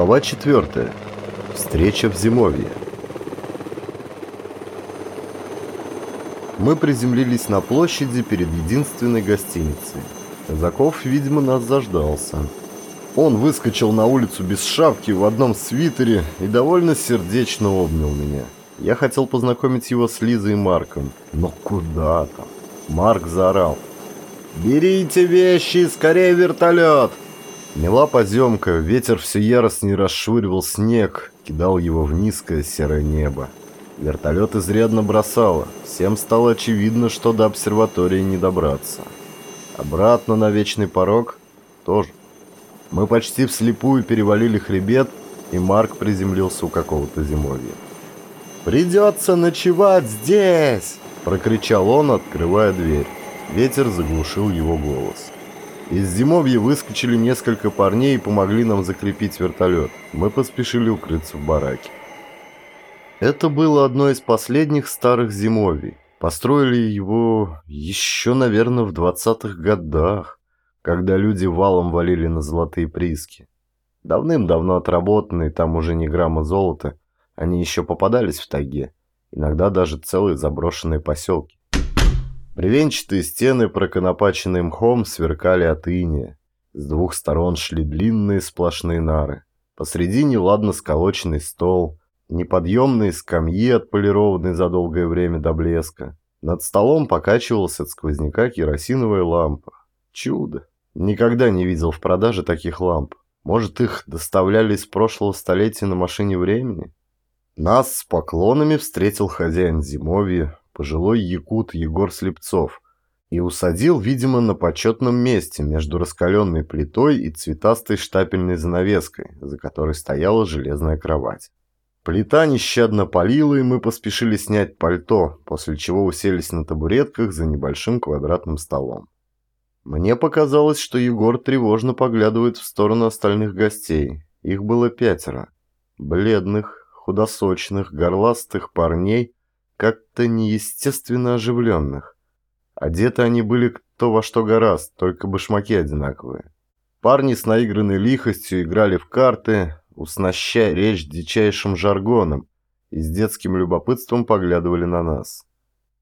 Глава 4. Встреча в зимовье. Мы приземлились на площади перед единственной гостиницей. Казаков, видимо, нас заждался. Он выскочил на улицу без шапки в одном свитере и довольно сердечно обнял меня. Я хотел познакомить его с Лизой и Марком, но куда там? Марк заорал. «Берите вещи, скорее вертолет!» Мела поземка, ветер все яростнее расшвыривал снег, кидал его в низкое серое небо. Вертолет изрядно бросало, всем стало очевидно, что до обсерватории не добраться. Обратно на вечный порог тоже. Мы почти вслепую перевалили хребет, и Марк приземлился у какого-то зимовья. «Придется ночевать здесь!» – прокричал он, открывая дверь. Ветер заглушил его голос. Из зимовья выскочили несколько парней и помогли нам закрепить вертолет. Мы поспешили укрыться в бараке. Это было одно из последних старых зимовий. Построили его еще, наверное, в 20-х годах, когда люди валом валили на золотые прииски. Давным-давно отработанные, там уже не грамма золота, они еще попадались в тайге, иногда даже целые заброшенные поселки. Бревенчатые стены, проконопаченные мхом, сверкали от иния. С двух сторон шли длинные сплошные нары. Посредине ладно сколоченный стол, неподъемные скамьи, отполированные за долгое время до блеска. Над столом покачивалась от сквозняка керосиновая лампа. Чудо! Никогда не видел в продаже таких ламп. Может, их доставляли из прошлого столетия на машине времени? Нас с поклонами встретил хозяин зимовья, пожилой якут Егор Слепцов, и усадил, видимо, на почетном месте между раскаленной плитой и цветастой штапельной занавеской, за которой стояла железная кровать. Плита нещадно палила, и мы поспешили снять пальто, после чего уселись на табуретках за небольшим квадратным столом. Мне показалось, что Егор тревожно поглядывает в сторону остальных гостей. Их было пятеро. Бледных, худосочных, горластых парней как-то неестественно оживленных. Одеты они были кто во что гораст, только башмаки одинаковые. Парни с наигранной лихостью играли в карты, уснащая речь дичайшим жаргоном, и с детским любопытством поглядывали на нас.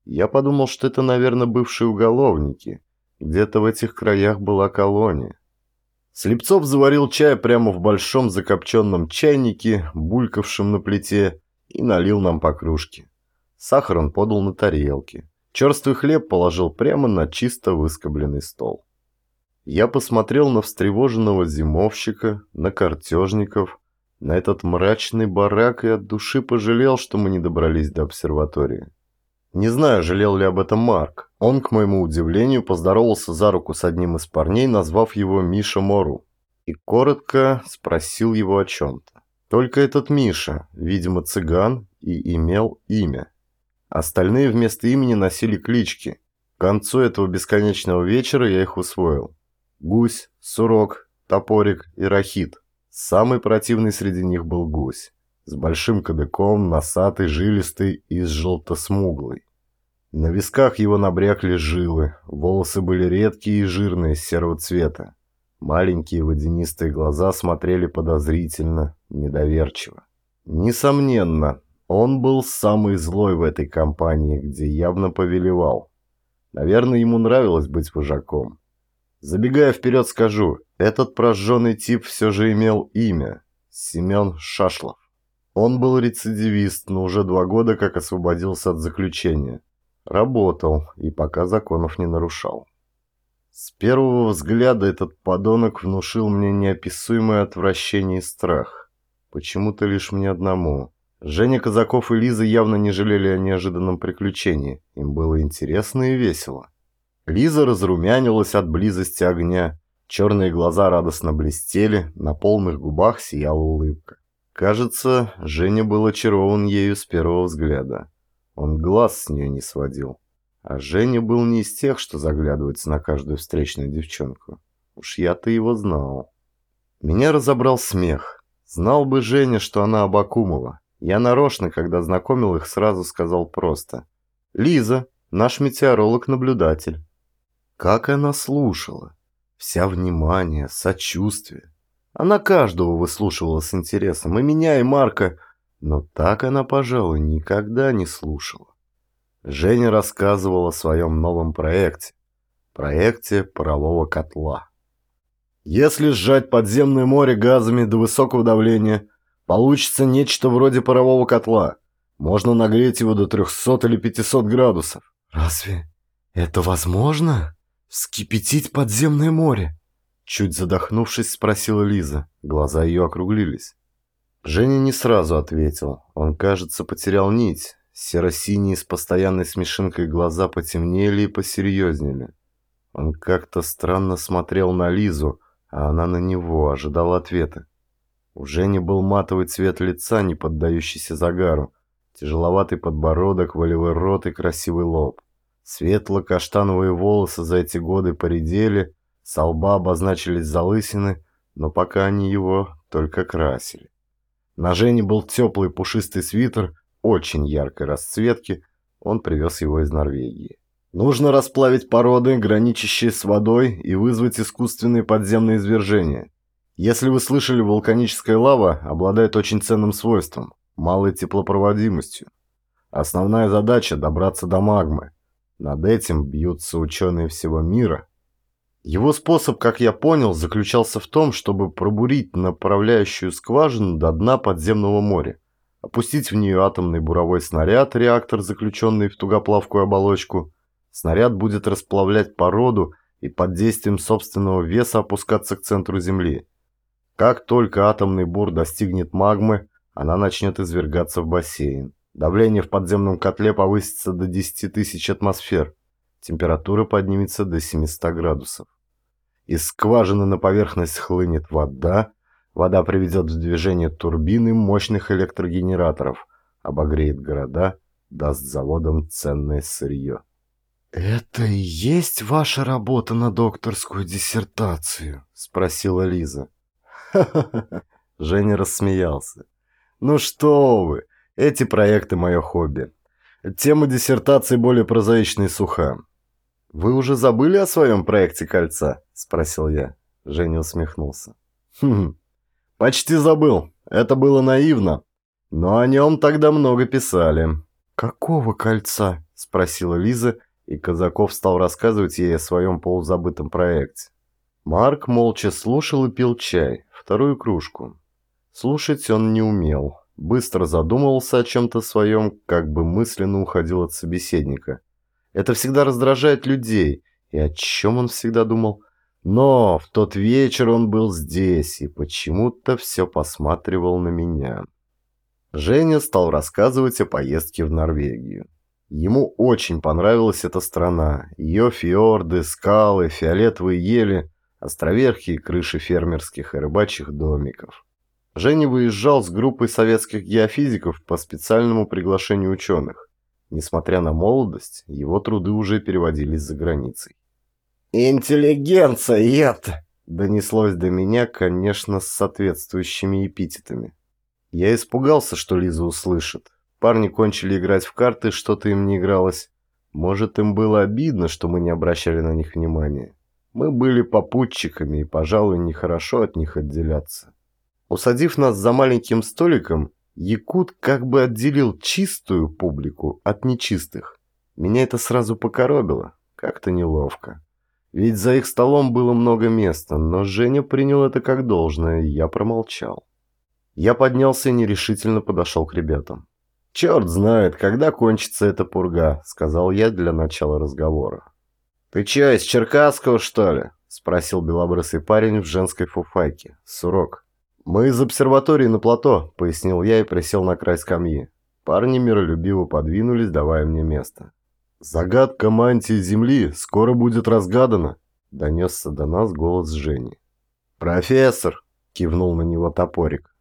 Я подумал, что это, наверное, бывшие уголовники. Где-то в этих краях была колония. Слепцов заварил чай прямо в большом закопченном чайнике, булькавшем на плите, и налил нам по кружке. Сахар он подал на тарелке. Черствый хлеб положил прямо на чисто выскобленный стол. Я посмотрел на встревоженного зимовщика, на картежников, на этот мрачный барак и от души пожалел, что мы не добрались до обсерватории. Не знаю, жалел ли об этом Марк. Он, к моему удивлению, поздоровался за руку с одним из парней, назвав его Миша Мору, и коротко спросил его о чем-то. Только этот Миша, видимо, цыган, и имел имя. Остальные вместо имени носили клички. К концу этого бесконечного вечера я их усвоил. Гусь, Сурок, Топорик и Рахит. Самый противный среди них был гусь. С большим кадыком, носатый, жилистый и с желто-смуглой. На висках его набрякли жилы, волосы были редкие и жирные, серого цвета. Маленькие водянистые глаза смотрели подозрительно, недоверчиво. Несомненно, он был самый злой в этой компании, где явно повелевал. Наверное, ему нравилось быть вожаком. Забегая вперед, скажу, этот прожженный тип все же имел имя – Семен Шашлов. Он был рецидивист, но уже два года как освободился от заключения. Работал и пока законов не нарушал. С первого взгляда этот подонок внушил мне неописуемое отвращение и страх. Почему-то лишь мне одному – Женя Казаков и Лиза явно не жалели о неожиданном приключении. Им было интересно и весело. Лиза разрумянилась от близости огня. Черные глаза радостно блестели, на полных губах сияла улыбка. Кажется, Женя был очарован ею с первого взгляда. Он глаз с нее не сводил. А Женя был не из тех, что заглядывается на каждую встречную девчонку. Уж я-то его знал. Меня разобрал смех. Знал бы Женя, что она Абакумова. Я нарочно, когда знакомил их, сразу сказал просто. «Лиза, наш метеоролог-наблюдатель». Как она слушала. Вся внимание, сочувствие. Она каждого выслушивала с интересом, и меня, и Марка, но так она, пожалуй, никогда не слушала. Женя рассказывал о своем новом проекте. Проекте парового котла. Если сжать подземное море газами до высокого давления, получится нечто вроде парового котла. Можно нагреть его до 300 или 500 градусов. Разве это возможно? Вскипятить подземное море? Чуть задохнувшись, спросила Лиза. Глаза ее округлились. Женя не сразу ответил. Он, кажется, потерял нить. Серо-синие с постоянной смешинкой глаза потемнели и посерьезнели. Он как-то странно смотрел на Лизу, а она на него, ожидала ответа. У Жени был матовый цвет лица, не поддающийся загару, тяжеловатый подбородок, волевой рот и красивый лоб. Светло-каштановые волосы за эти годы поредели, со лба обозначились залысины, но пока они его только красили. На Жене был теплый пушистый свитер, очень яркой расцветки, он привез его из Норвегии. Нужно расплавить породы, граничащие с водой, и вызвать искусственные подземные извержения. Если вы слышали, вулканическая лава обладает очень ценным свойством – малой теплопроводимостью. Основная задача – добраться до магмы. Над этим бьются ученые всего мира. Его способ, как я понял, заключался в том, чтобы пробурить направляющую скважину до дна подземного моря, опустить в нее атомный буровой снаряд, реактор, заключенный в тугоплавкую оболочку. Снаряд будет расплавлять породу и под действием собственного веса опускаться к центру Земли. Как только атомный бур достигнет магмы, она начнет извергаться в бассейн. Давление в подземном котле повысится до 10 тысяч атмосфер. Температура поднимется до 700 градусов. Из скважины на поверхность хлынет вода, вода приведет в движение турбины мощных электрогенераторов, обогреет города, даст заводам ценное сырье. «Это и есть ваша работа на докторскую диссертацию?» — спросила Лиза. Женя рассмеялся. «Ну что вы, эти проекты — мое хобби. Тема диссертации более прозаичная и суха. «Вы уже забыли о своем проекте кольца?» – спросил я. Женя усмехнулся. «Хм, почти забыл. Это было наивно. Но о нем тогда много писали». «Какого кольца?» – спросила Лиза, и Казаков стал рассказывать ей о своем полузабытом проекте. Марк молча слушал и пил чай, вторую кружку. Слушать он не умел. Быстро задумывался о чем-то своем, как бы мысленно уходил от собеседника. Это всегда раздражает людей. И о чем он всегда думал? Но в тот вечер он был здесь и почему-то все посматривал на меня. Женя стал рассказывать о поездке в Норвегию. Ему очень понравилась эта страна. Ее фьорды, скалы, фиолетовые ели, островерхи и крыши фермерских и рыбачьих домиков. Женя выезжал с группой советских геофизиков по специальному приглашению ученых. Несмотря на молодость, его труды уже переводились за границей. «Интеллигенция это!» Донеслось до меня, конечно, с соответствующими эпитетами. Я испугался, что Лиза услышит. Парни кончили играть в карты, что-то им не игралось. Может, им было обидно, что мы не обращали на них внимания. Мы были попутчиками, и, пожалуй, нехорошо от них отделяться. Усадив нас за маленьким столиком, Якут как бы отделил чистую публику от нечистых. Меня это сразу покоробило, как-то неловко. Ведь за их столом было много места, но Женя принял это как должное, и я промолчал. Я поднялся и нерешительно подошел к ребятам. «Черт знает, когда кончится эта пурга», — сказал я для начала разговора. «Ты че, из Черкасского, что ли?» — спросил белобрысый парень в женской фуфайке. Сурок. «Мы из обсерватории на плато», — пояснил я и присел на край скамьи. Парни миролюбиво подвинулись, давая мне место. «Загадка мантии Земли скоро будет разгадана», — донесся до нас голос Жени. «Профессор!» — кивнул на него топорик.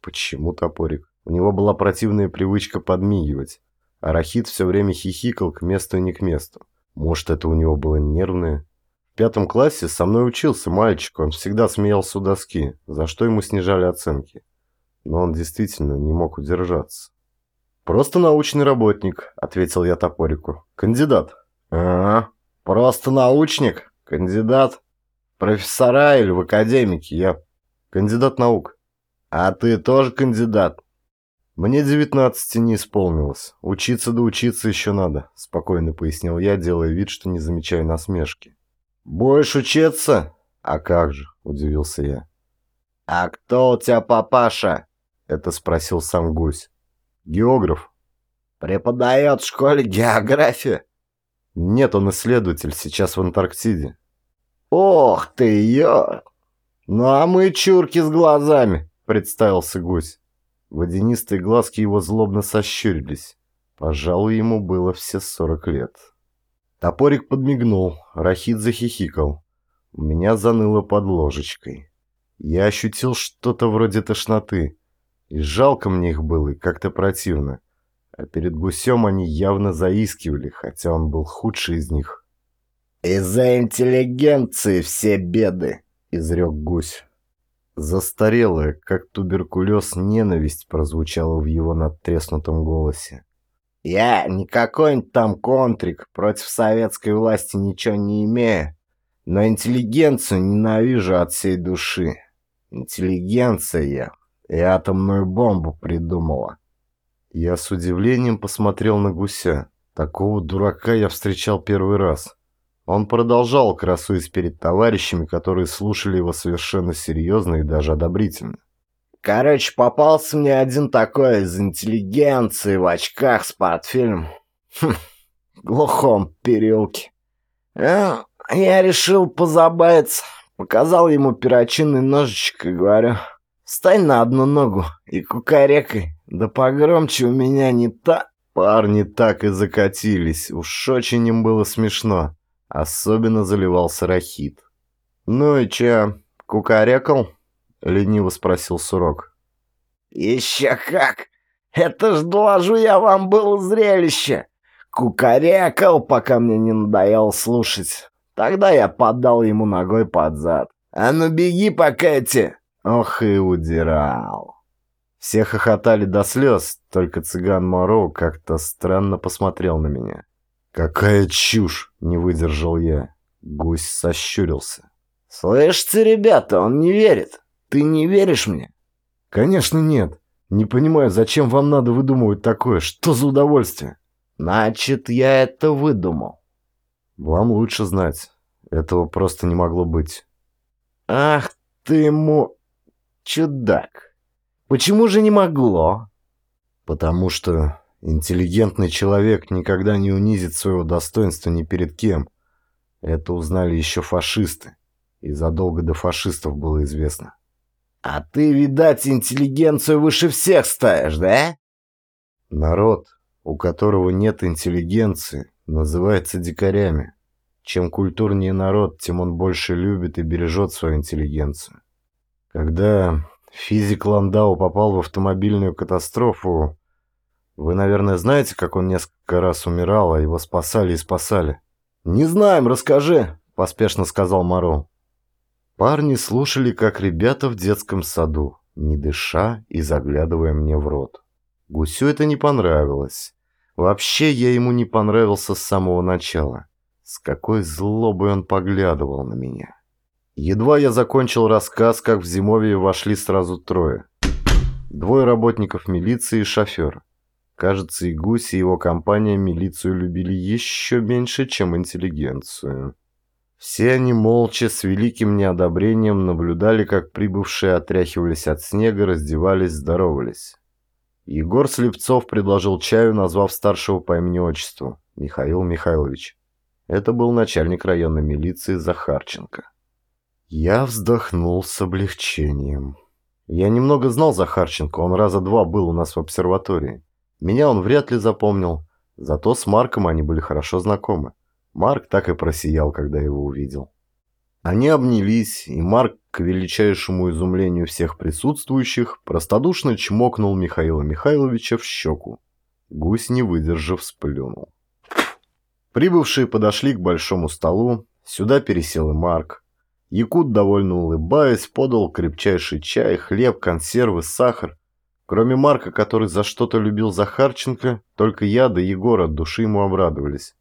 «Почему топорик?» У него была противная привычка подмигивать. Арахид все время хихикал к месту и не к месту. Может, это у него было нервное? В пятом классе со мной учился мальчик, он всегда смеялся у доски, за что ему снижали оценки. Но он действительно не мог удержаться. «Просто научный работник», — ответил я топорику. «Кандидат». «А, просто научник? Кандидат? Профессора или в академике? Я Кандидат наук. А ты тоже кандидат? Мне девятнадцати не исполнилось. Учиться да учиться еще надо, спокойно пояснил я, делая вид, что не замечаю насмешки. Будешь учиться? А как же, удивился я. А кто у тебя папаша? Это спросил сам гусь. Географ. Преподает в школе географию? Нет, он исследователь, сейчас в Антарктиде. Ох ты, ё! Ну а мы чурки с глазами, представился гусь. Водянистые глазки его злобно сощурились. Пожалуй, ему было все сорок лет. Топорик подмигнул, Рахид захихикал. У меня заныло под ложечкой. Я ощутил что-то вроде тошноты. И жалко мне их было, и как-то противно. А перед гусем они явно заискивали, хотя он был худший из них. «Из-за интеллигенции все беды», — изрек гусь. Застарелая, как туберкулез, ненависть прозвучала в его надтреснутом голосе. «Я не какой-нибудь там контрик, против советской власти ничего не имею, но интеллигенцию ненавижу от всей души. Интеллигенция и атомную бомбу придумала. Я с удивлением посмотрел на гуся. Такого дурака я встречал первый раз. Он продолжал, красуясь перед товарищами, которые слушали его совершенно серьезно и даже одобрительно. Короче, попался мне один такой из интеллигенции в очках с портфелем. Хм, в глухом переулке. Э, я решил позабавиться. Показал ему перочинный ножичек и говорю, встань на одну ногу и кукарекай. Да погромче у меня не та... Парни так и закатились, уж очень им было смешно. Особенно заливался Рахит. «Ну и че, кукарекал?» — лениво спросил Сурок. «Еще как! Это ж, доложу я вам, было зрелище! Кукарекал, пока мне не надоело слушать. Тогда я поддал ему ногой под зад. «А ну беги, пока эти!» Ох и удирал. Все хохотали до слез, только цыган Моро как-то странно посмотрел на меня. «Какая чушь!» — не выдержал я. Гусь сощурился. «Слышите, ребята, он не верит. Ты не веришь мне?» «Конечно нет. Не понимаю, зачем вам надо выдумывать такое? Что за удовольствие?» «Значит, я это выдумал». «Вам лучше знать. Этого просто не могло быть». «Ах ты му... чудак! Почему же не могло?» «Потому что Интеллигентный человек никогда не унизит своего достоинства ни перед кем. Это узнали еще фашисты. И задолго до фашистов было известно. «А ты, видать, интеллигенцию выше всех ставишь, да?» Народ, у которого нет интеллигенции, называется дикарями. Чем культурнее народ, тем он больше любит и бережет свою интеллигенцию. Когда физик Ландау попал в автомобильную катастрофу, вы, наверное, знаете, как он несколько раз умирал, а его спасали и спасали. «Не знаем, расскажи», — поспешно сказал Моро. Парни слушали, как ребята в детском саду, не дыша и заглядывая мне в рот. Гусю это не понравилось. Вообще я ему не понравился с самого начала. С какой злобой он поглядывал на меня. Едва я закончил рассказ, как в зимовье вошли сразу трое. Двое работников милиции и шофер. Кажется, и Гусь, и его компания милицию любили еще меньше, чем интеллигенцию. Все они молча, с великим неодобрением, наблюдали, как прибывшие отряхивались от снега, раздевались, здоровались. Егор Слепцов предложил чаю, назвав старшего по имени-отчеству – Михаил Михайлович. Это был начальник районной милиции Захарченко. Я вздохнул с облегчением. Я немного знал Захарченко, он раза два был у нас в обсерватории. Меня он вряд ли запомнил, зато с Марком они были хорошо знакомы. Марк так и просиял, когда его увидел. Они обнялись, и Марк, к величайшему изумлению всех присутствующих, простодушно чмокнул Михаила Михайловича в щеку. Гусь, не выдержав, сплюнул. Прибывшие подошли к большому столу, сюда пересел и Марк. Якут, довольно улыбаясь, подал крепчайший чай, хлеб, консервы, сахар, Кроме Марка, который за что-то любил Захарченко, только я да Егор от души ему обрадовались.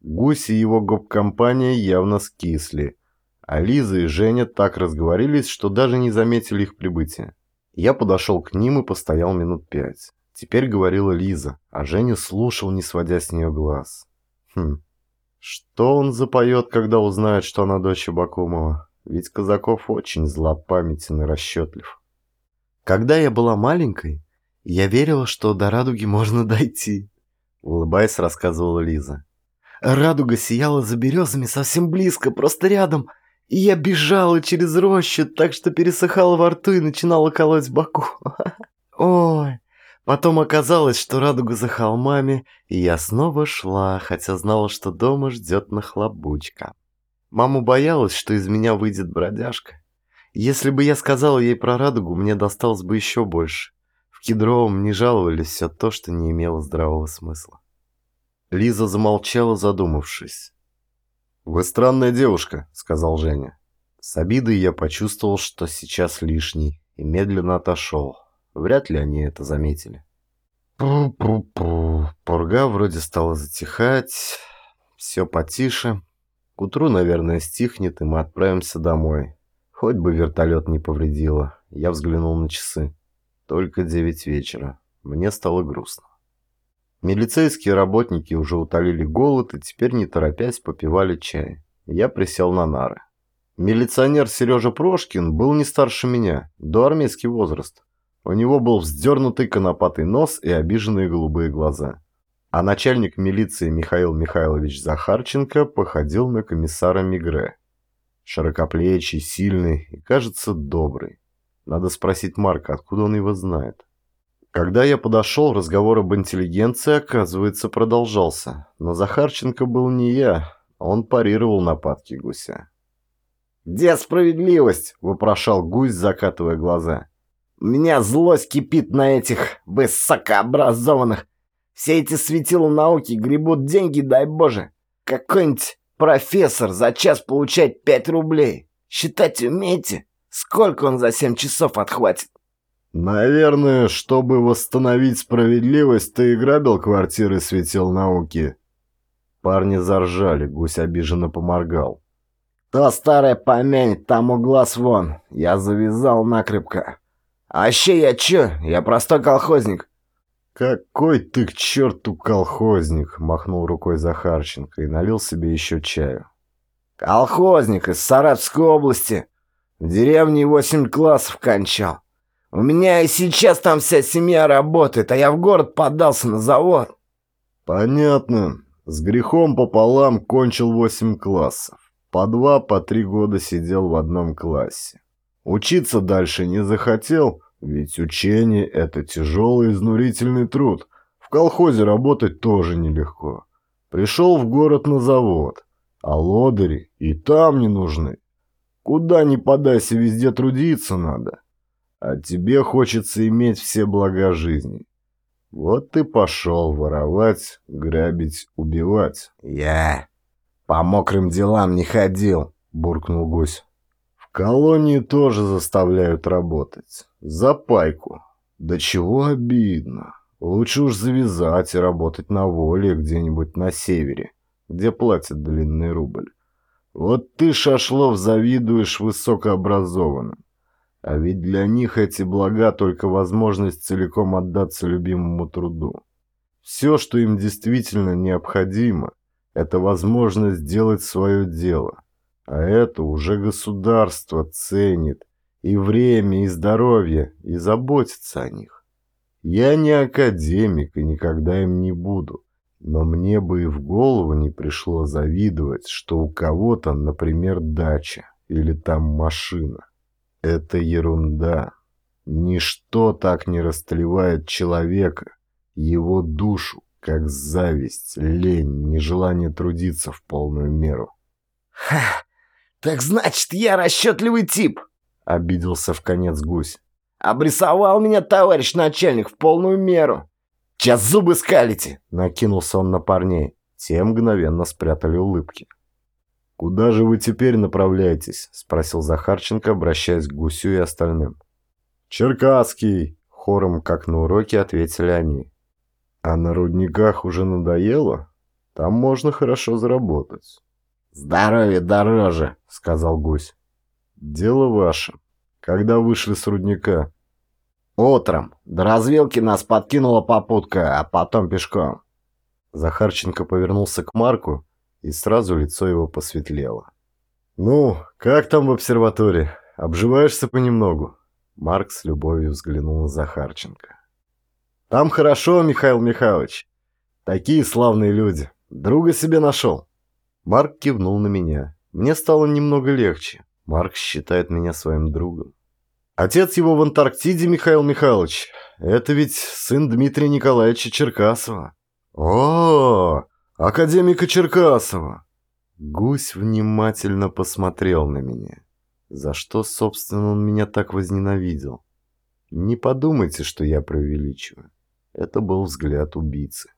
Гусь и его гоп-компания явно скисли, А Лиза и Женя так разговорились, что даже не заметили их прибытия. Я подошел к ним и постоял минут пять. Теперь говорила Лиза, а Женя слушал, не сводя с нее глаз. Хм, что он запоет, когда узнает, что она дочь Абакумова? Ведь Казаков очень злопамятен и расчетлив. Когда я была маленькой, я верила, что до радуги можно дойти, улыбаясь, рассказывала Лиза. Радуга сияла за березами совсем близко, просто рядом, и я бежала через рощу, так что пересыхала во рту и начинала колоть боку. Ой, потом оказалось, что радуга за холмами, и я снова шла, хотя знала, что дома ждет нахлобучка. Мама боялась, что из меня выйдет бродяжка. Если бы я сказала ей про радугу, мне досталось бы еще больше. В Кедровом не жаловались все то, что не имело здравого смысла. Лиза замолчала, задумавшись. «Вы странная девушка», — сказал Женя. С обидой я почувствовал, что сейчас лишний, и медленно отошел. Вряд ли они это заметили. Пу-пу-пу. Пурга вроде стала затихать. Все потише. К утру, наверное, стихнет, и мы отправимся домой. Хоть бы вертолет не повредило. Я взглянул на часы. Только девять вечера. Мне стало грустно. Милицейские работники уже утолили голод и теперь, не торопясь, попивали чай. Я присел на нары. Милиционер Сережа Прошкин был не старше меня, до армейский возраст. У него был вздернутый конопатый нос и обиженные голубые глаза. А начальник милиции Михаил Михайлович Захарченко походил на комиссара Мигре. Широкоплечий, сильный и, кажется, добрый. Надо спросить Марка, откуда он его знает. Когда я подошел, разговор об интеллигенции, оказывается, продолжался. Но Захарченко был не я, он парировал нападки гуся. «Где справедливость?» — вопрошал гусь, закатывая глаза. «У меня злость кипит на этих высокообразованных. Все эти светила науки гребут деньги, дай боже. Какой-нибудь профессор за час получает пять рублей. Считать умеете? Сколько он за семь часов отхватит?» «Наверное, чтобы восстановить справедливость, ты и грабил квартиры светил науки». Парни заржали, гусь обиженно поморгал. «То старое помянет, тому глаз вон. Я завязал накрепко. А еще я че? Я простой колхозник». «Какой ты к черту колхозник!» — махнул рукой Захарченко и налил себе еще чаю. «Колхозник из Саратовской области. В деревне восемь классов кончал. У меня и сейчас там вся семья работает, а я в город подался на завод. Понятно. С грехом пополам кончил восемь классов. По два, по три года сидел в одном классе. Учиться дальше не захотел, ведь учение — это тяжелый изнурительный труд. В колхозе работать тоже нелегко. Пришел в город на завод, а лодыри и там не нужны. Куда ни подайся, везде трудиться надо. А тебе хочется иметь все блага жизни. Вот ты пошел воровать, грабить, убивать. Я по мокрым делам не ходил, буркнул гусь. Колонии тоже заставляют работать. За пайку. Да чего обидно. Лучше уж завязать и работать на воле где-нибудь на севере, где платят длинный рубль. Вот ты, Шашлов, завидуешь высокообразованным. А ведь для них эти блага только возможность целиком отдаться любимому труду. Все, что им действительно необходимо, это возможность сделать свое дело. А это уже государство ценит и время, и здоровье, и заботится о них. Я не академик и никогда им не буду. Но мне бы и в голову не пришло завидовать, что у кого-то, например, дача или там машина. Это ерунда. Ничто так не растлевает человека, его душу, как зависть, лень, нежелание трудиться в полную меру. «Ха! Так значит, я расчетливый тип!» — обиделся в конец гусь. «Обрисовал меня товарищ начальник в полную меру. Сейчас зубы скалите!» — накинулся он на парней. Те мгновенно спрятали улыбки. «Куда же вы теперь направляетесь?» — спросил Захарченко, обращаясь к Гусю и остальным. «Черкасский!» — хором, как на уроке, ответили они. «А на рудниках уже надоело? Там можно хорошо заработать». Здоровье дороже, сказал гусь. Дело ваше. Когда вышли с рудника? Утром. До развилки нас подкинула попутка, а потом пешком. Захарченко повернулся к Марку, и сразу лицо его посветлело. «Ну, как там в обсерватории? Обживаешься понемногу?» Марк с любовью взглянул на Захарченко. «Там хорошо, Михаил Михайлович. Такие славные люди. Друга себе нашел». Марк кивнул на меня. Мне стало немного легче. Марк считает меня своим другом. Отец его в Антарктиде, Михаил Михайлович. Это ведь сын Дмитрия Николаевича Черкасова. О, академика Черкасова. Гусь внимательно посмотрел на меня. За что, собственно, он меня так возненавидел? Не подумайте, что я преувеличиваю. Это был взгляд убийцы.